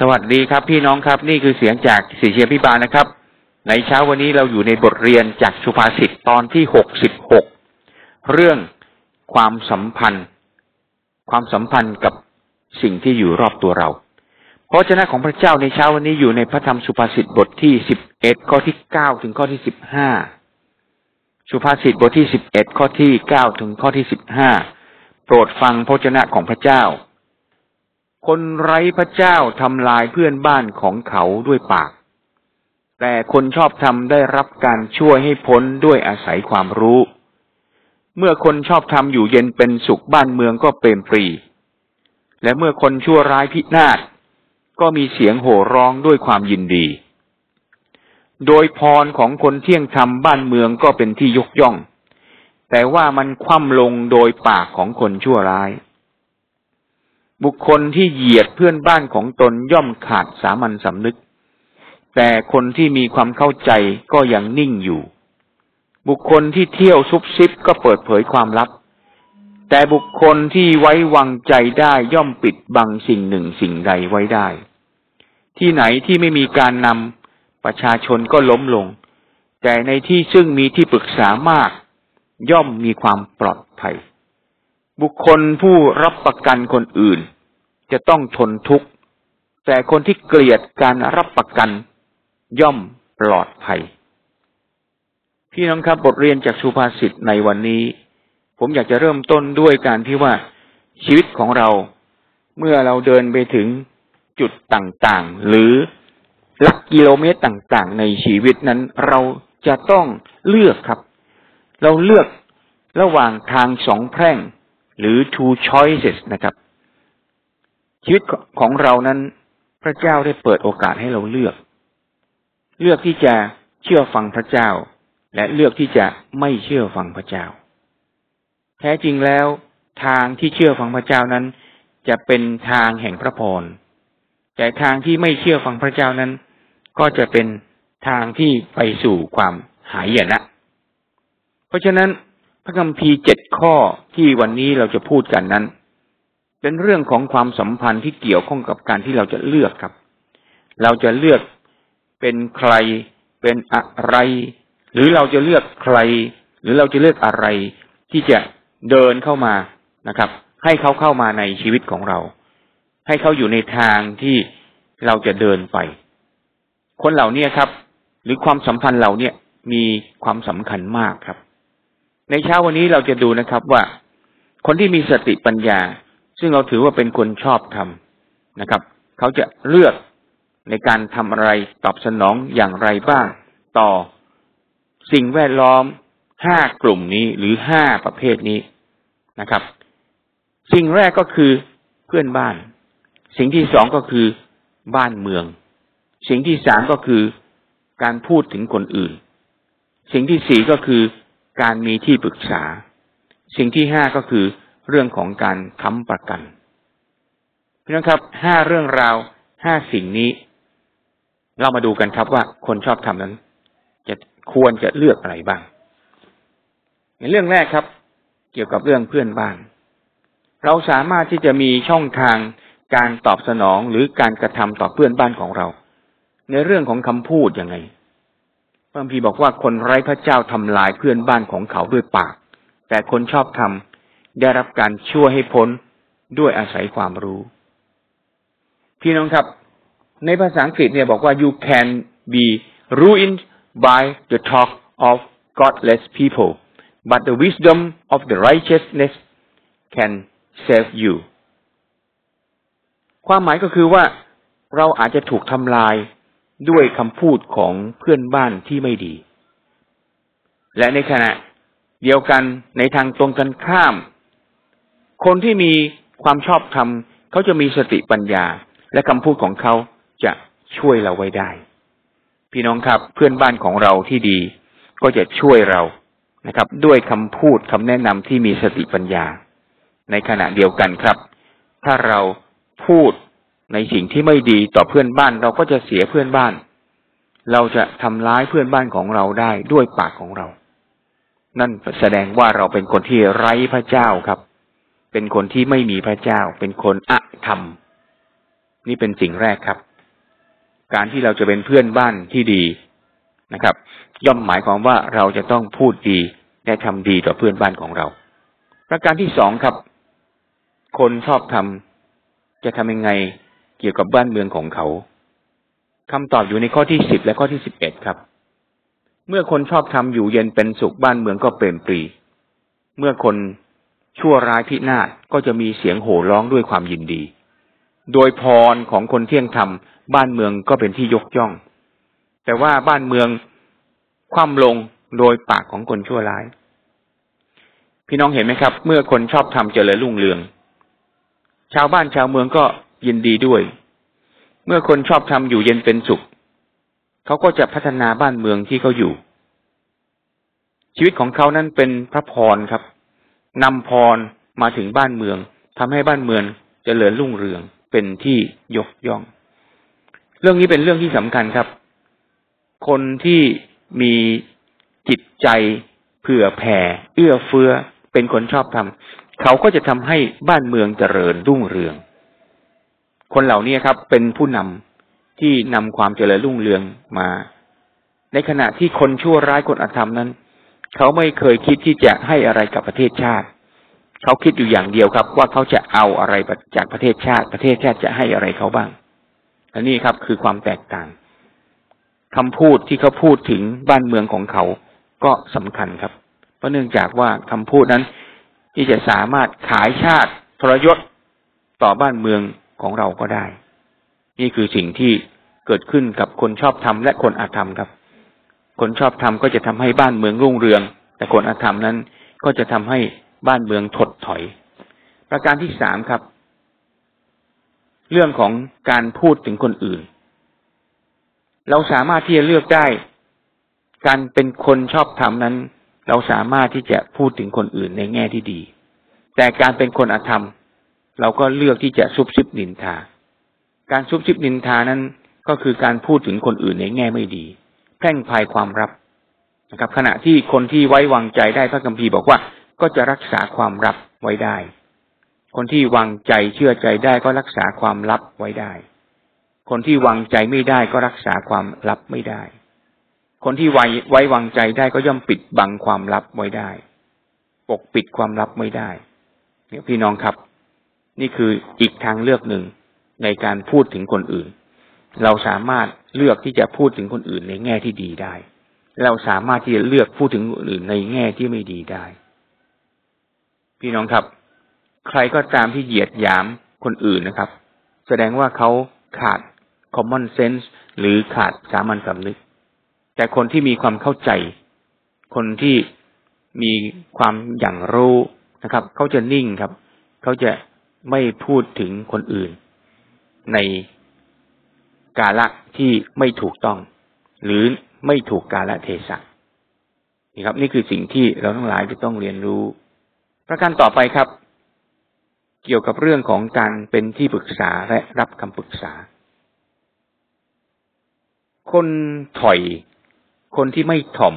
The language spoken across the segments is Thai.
สวัสดีครับพี่น้องครับ นี่คือเสียงจากสีเชียพิบาลนะครับ ในเช้าวันนี้เราอยู่ในบทเรียนจากสุภาษิตตอนที่หกสิบหกเรื่องความสัมพันธ์ ความสัมพันธ์กับสิ่งที่อยู่รอบตัวเราพระเจ้าของพระเจ้าในเช้าวันนี้อยู่ในพระธรรมสุภาษิตบทที่สิบเอ็ดข้อที่เก้าถึงข้อที่สิบห้าสุภาษิตบทที่สิบเอ็ดข้อที่เก้าถึงข้อที่สิบห้าโปรดฟังพระเจ้าของพระเจ้า คนไร้พระเจ้าทำลายเพื่อนบ้านของเขาด้วยปาก แต่คนชอบทำได้รับการช่วยให้พ้นด้วยอาศัยความรู้ เมื่อคนชอบทำอยู่เย็นเป็นสุขบ้านเมืองก็เปรมปรี และเมื่อคนชั่วร้ายพินาศก็มีเสียงโห่ร้องด้วยความยินดี โดยพรของคนเที่ยงธรรมบ้านเมืองก็เป็นที่ยกย่อง แต่ว่ามันคว่ำลงโดยปากของคนชั่วร้าย บุคคลที่เหยียดเพื่อนบ้านของตนย่อมขาดสามัญสำนึก แต่คนที่มีความเข้าใจก็ยังนิ่งอยู่ บุคคลที่เที่ยวซุบซิบก็เปิดเผยความลับ แต่บุคคลที่ไว้วางใจได้ย่อมปิดบังสิ่งหนึ่งสิ่งใดไว้ได้ ที่ไหนที่ไม่มีการนำประชาชนก็ล้มลง แต่ในที่ซึ่งมีที่ปรึกษามาก ย่อมมีความปลอดภัย บุคคลผู้รับประกันคนอื่น จะต้องทนทุกข์ แต่คนที่เกลียดการรับประกันย่อมปลอดภัย พี่น้องครับบทเรียนจากสุภาษิตในวันนี้ ผมอยากจะเริ่มต้นด้วยการที่ว่าชีวิตของเราเมื่อเราเดินไปถึงจุดต่างๆ หรือหลักกิโลเมตรต่างๆ ในชีวิตนั้นเราจะต้องเลือกครับ เราเลือกระหว่างทางสองแพร่ง หรือ two choices นะครับ ชีวิตของเรานั้น พระเจ้าได้เปิดโอกาสให้เราเลือก เลือกที่จะเชื่อฟังพระเจ้า และเลือกที่จะไม่เชื่อฟังพระเจ้า แท้จริงแล้วทางที่เชื่อฟังพระเจ้านั้น จะเป็นทางแห่งพระพรแต่ทางที่ไม่เชื่อฟังพระเจ้านั้น ก็จะเป็นทางที่ไปสู่ความหายนะ เพราะฉะนั้น พระคัมภีร์เจ็ดข้อที่วันนี้เราจะพูดกันนั้น เป็นเรื่องของความสัมพันธ์ที่เกี่ยวข้องกับการที่เราจะเลือกครับ เราจะเลือกเป็นใคร เป็นอะไร หรือเราจะเลือกใคร หรือเราจะเลือกอะไร ที่จะเดินเข้ามานะครับ ให้เขาเข้ามาในชีวิตของเรา ให้เขาอยู่ในทางที่เราจะเดินไป คนเหล่านี้ครับ หรือความสัมพันธ์เหล่านี้มีความสำคัญมากครับ ในเช้าวันนี้เราจะดูนะครับว่า คนที่มีสติปัญญา ซึ่งเราถือว่าเป็นคนชอบทำนะครับ เขาจะเลือกในการทำอะไรตอบสนองอย่างไรบ้าง ต่อสิ่งแวดล้อมห้ากลุ่มนี้หรือห้าประเภทนี้นะครับ สิ่งแรกก็คือเพื่อนบ้าน สิ่งที่สองก็คือบ้านเมือง สิ่งที่สามก็คือการพูดถึงคนอื่น สิ่งที่สี่ก็คือ การมีที่ปรึกษา สิ่งที่ห้าก็คือเรื่องของการค้ำประกันพี่น้องครับห้าเรื่องราวห้าสิ่งนี้ เรามาดูกันครับว่าคนชอบทำนั้น จะควรจะเลือกอะไรบ้าง ในเรื่องแรกครับ เกี่ยวกับเรื่องเพื่อนบ้าน เราสามารถที่จะมีช่องทางการตอบสนองหรือการกระทำต่อเพื่อนบ้านของเรา ในเรื่องของคำพูดยังไง พระพีบอกว่าคนไร้พระเจ้าทำลายเพื่อนบ้านของเขาด้วยปาก แต่คนชอบทำได้รับการช่วยให้พ้นด้วยอาศัยความรู้ พี่น้องครับ ในภาษาอังกฤษเนี่ยบอกว่า you can be ruined by the talk of godless people but the wisdom of the righteousness can save you ความหมายก็คือว่าเราอาจจะถูกทำลาย ด้วยคำพูดของเพื่อนบ้านที่ไม่ดี และในขณะเดียวกันในทางตรงกันข้าม คนที่มีความชอบธรรมเขาจะมีสติปัญญา และคำพูดของเขาจะช่วยเราไว้ได้ พี่น้องครับเพื่อนบ้านของเราที่ดี ก็จะช่วยเรานะครับ ด้วยคำพูดคำแนะนำที่มีสติปัญญา ในขณะเดียวกันครับ ถ้าเราพูด ในสิ่งที่ไม่ดีต่อเพื่อนบ้าน เราก็จะเสียเพื่อนบ้าน เราจะทำร้ายเพื่อนบ้านของเราได้ด้วยปากของเรา นั่นแสดงว่าเราเป็นคนที่ไร้พระเจ้าครับ เป็นคนที่ไม่มีพระเจ้า เป็นคนอะธรรม นี่เป็นสิ่งแรกครับ การที่เราจะเป็นเพื่อนบ้านที่ดีนะครับ ย่อมหมายความว่าเราจะต้องพูดดีและทำดีต่อเพื่อนบ้านของเรา ประการที่สองครับ คนชอบทำจะทำยังไง กี่ยวกับบ้านเมืองของเขาคำตอบอยู่ในข้อที่สิบและข้อที่สิบเอ็ดครับ เมื่อคนชอบทำอยู่เย็นเป็นสุขบ้านเมืองก็เปลี่ยนปรี เมื่อคนชั่วร้ายพินาศก็จะมีเสียงโห่ร้องด้วยความยินดี โดยพรของคนเที่ยงธรรมบ้านเมืองก็เป็นที่ยกย่อง แต่ว่าบ้านเมืองคว่ำลงโดยปากของคนชั่วร้าย พี่น้องเห็นไหมครับ เมื่อคนชอบทำเจริญรุ่งเรือง ชาวบ้านชาวเมืองก็ ยินดีด้วย เมื่อคนชอบทำอยู่เย็นเป็นสุข เขาก็จะพัฒนาบ้านเมืองที่เขาอยู่ ชีวิตของเขานั้นเป็นพระพรครับนำพรมาถึงบ้านเมืองทำให้บ้านเมืองจเจริญรุ่งเรืองเป็นที่ยกย่อง เรื่องนี้เป็นเรื่องที่สำคัญครับ คนที่มีจิตใจเผื่อแผ่ เอื้อเฟื้อ เป็นคนชอบทำเขาก็จะทำให้บ้านเมืองเจริญรุ่งเรือง คนเหล่านี้ครับ เป็นผู้นำที่นำความเจริญรุ่งเรืองมา ในขณะที่คนชั่วร้ายคนอธรรมนั้น เขาไม่เคยคิดที่จะให้อะไรกับประเทศชาติ เขาคิดอยู่อย่างเดียวครับ ว่าเขาจะเอาอะไรจากประเทศชาติ ประเทศชาติจะให้อะไรเขาบ้างอันนี้ครับคือความแตกต่างคำพูดที่เขาพูดถึงบ้านเมืองของเขาก็สำคัญครับ เพราะเนื่องจากว่าคำพูดนั้น ที่จะสามารถขายชาติทรยศต่อบ้านเมือง ของเราก็ได้ นี่คือสิ่งที่เกิดขึ้นกับคนชอบทำและคนอาธรรมครับ คนชอบทำก็จะทำให้บ้านเมืองรุ่งเรือง แต่คนอาธรรมนั้นก็จะทำให้บ้านเมืองถดถอย ประการที่สามครับ เรื่องของการพูดถึงคนอื่น เราสามารถที่จะเลือกได้ การเป็นคนชอบทำนั้น เราสามารถที่จะพูดถึงคนอื่นในแง่ที่ดี แต่การเป็นคนอธรรม เราก็เลือกที่จะซุบซิบนินทา การซุบซิบนินทานั้นก็คือการพูดถึงคนอื่นในแง่ไม่ดี แพร่งภัยความลับนะครับ ขณะที่คนที่ไว้วางใจได้พระคัมภีร์บอกว่าก็จะรักษาความลับไว้ได้ คนที่วางใจเชื่อใจได้ก็รักษาความลับไว้ได้ คนที่วางใจไม่ได้ก็รักษาความลับไม่ได้ คนที่ไว้ไว้วางใจได้ก็ย่อมปิดบังความลับไว้ได้ ปกปิดความลับไม่ได้เนี่ยพี่น้องครับ นี่คืออีกทางเลือกหนึ่งในการพูดถึงคนอื่น เราสามารถเลือกที่จะพูดถึงคนอื่นในแง่ที่ดีได้ เราสามารถที่จะเลือกพูดถึงคนอื่นในแง่ที่ไม่ดีได้ พี่น้องครับ ใครก็ตามที่เหยียดหยามคนอื่นนะครับ แสดงว่าเขาขาด common sense หรือขาดสามัญสำนึก แต่คนที่มีความเข้าใจ คนที่มีความอย่างรู้นะครับ เขาจะนิ่งครับ เขาจะ ไม่พูดถึงคนอื่น ในกาละที่ไม่ถูกต้อง หรือไม่ถูกกาละเทศะนี่ครับ นี่คือสิ่งที่เราทั้งหลายจะต้องเรียนรู้ ประการต่อไปครับ เกี่ยวกับเรื่องของการเป็นที่ปรึกษาและรับคำปรึกษา คนถอย คนที่ไม่ถ่อม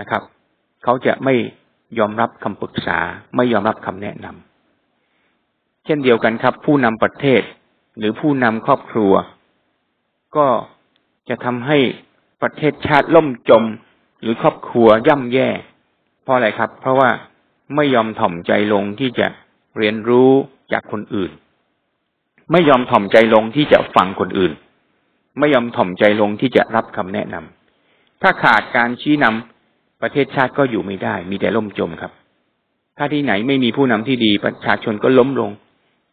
นะครับ เขาจะไม่ยอมรับคำปรึกษา ไม่ยอมรับคำแนะนำ ช่นเดียวกันครับ ผู้นำประเทศ หรือผู้นำครอบครัว ก็จะทำให้ประเทศชาติล่มจม หรือครอบครัวย่ำแย่ เพราะอะไรครับ เพราะว่าไม่ยอมถ่อมใจลงที่จะเรียนรู้จากคนอื่น ไม่ยอมถ่อมใจลงที่จะฟังคนอื่น ไม่ยอมถ่อมใจลงที่จะรับคำแนะนำถ้าขาดการชี้นำประเทศชาติก็อยู่ไม่ได้ มีแต่ล่มจมครับ ถ้าที่ไหนไม่มีผู้นำที่ดีประชาชนก็ล้มลง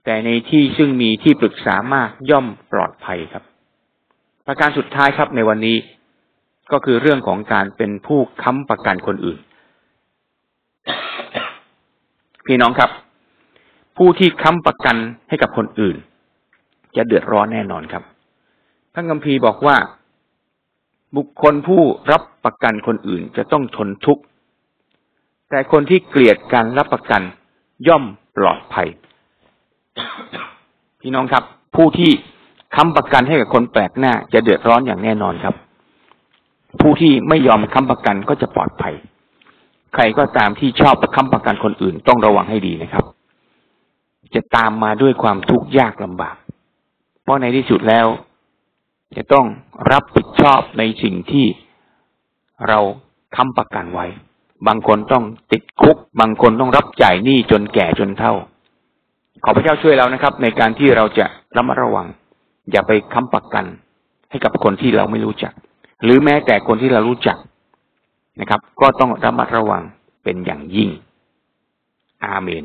แต่ในที่ซึ่งมีที่ปรึกษามากย่อมปลอดภัยครับ ประการสุดท้ายครับในวันนี้ก็คือเรื่องของการเป็นผู้ค้ำประกันคนอื่น พี่น้องครับ ผู้ที่ค้ำประกันให้กับคนอื่น จะเดือดร้อนแน่นอนครับท่านกัมพีบอกว่า บุคคลผู้รับประกันคนอื่นจะต้องทนทุกข์แต่คนที่เกลียดการรับประกันย่อมปลอดภัย พี่น้องครับ ผู้ที่ค้ำประกันให้กับคนแปลกหน้า จะเดือดร้อนอย่างแน่นอนครับ ผู้ที่ไม่ยอมค้ำประกันก็จะปลอดภัย ใครก็ตามที่ชอบประค้ำประกันคนอื่นต้องระวังให้ดีนะครับ จะตามมาด้วยความทุกข์ยากลำบาก เพราะในที่สุดแล้ว จะต้องรับผิดชอบในสิ่งที่เราค้ำประกันไว้ บางคนต้องติดคุก บางคนต้องรับจ่ายหนี้จนแก่จนเฒ่า ขอพระเจ้าช่วยเรานะครับ ในการที่เราจะระมัดระวัง อย่าไปค้ำประกัน ให้กับคนที่เราไม่รู้จัก หรือแม้แต่คนที่เรารู้จักนะครับ ก็ต้องระมัดระวังเป็นอย่างยิ่ง อาเมน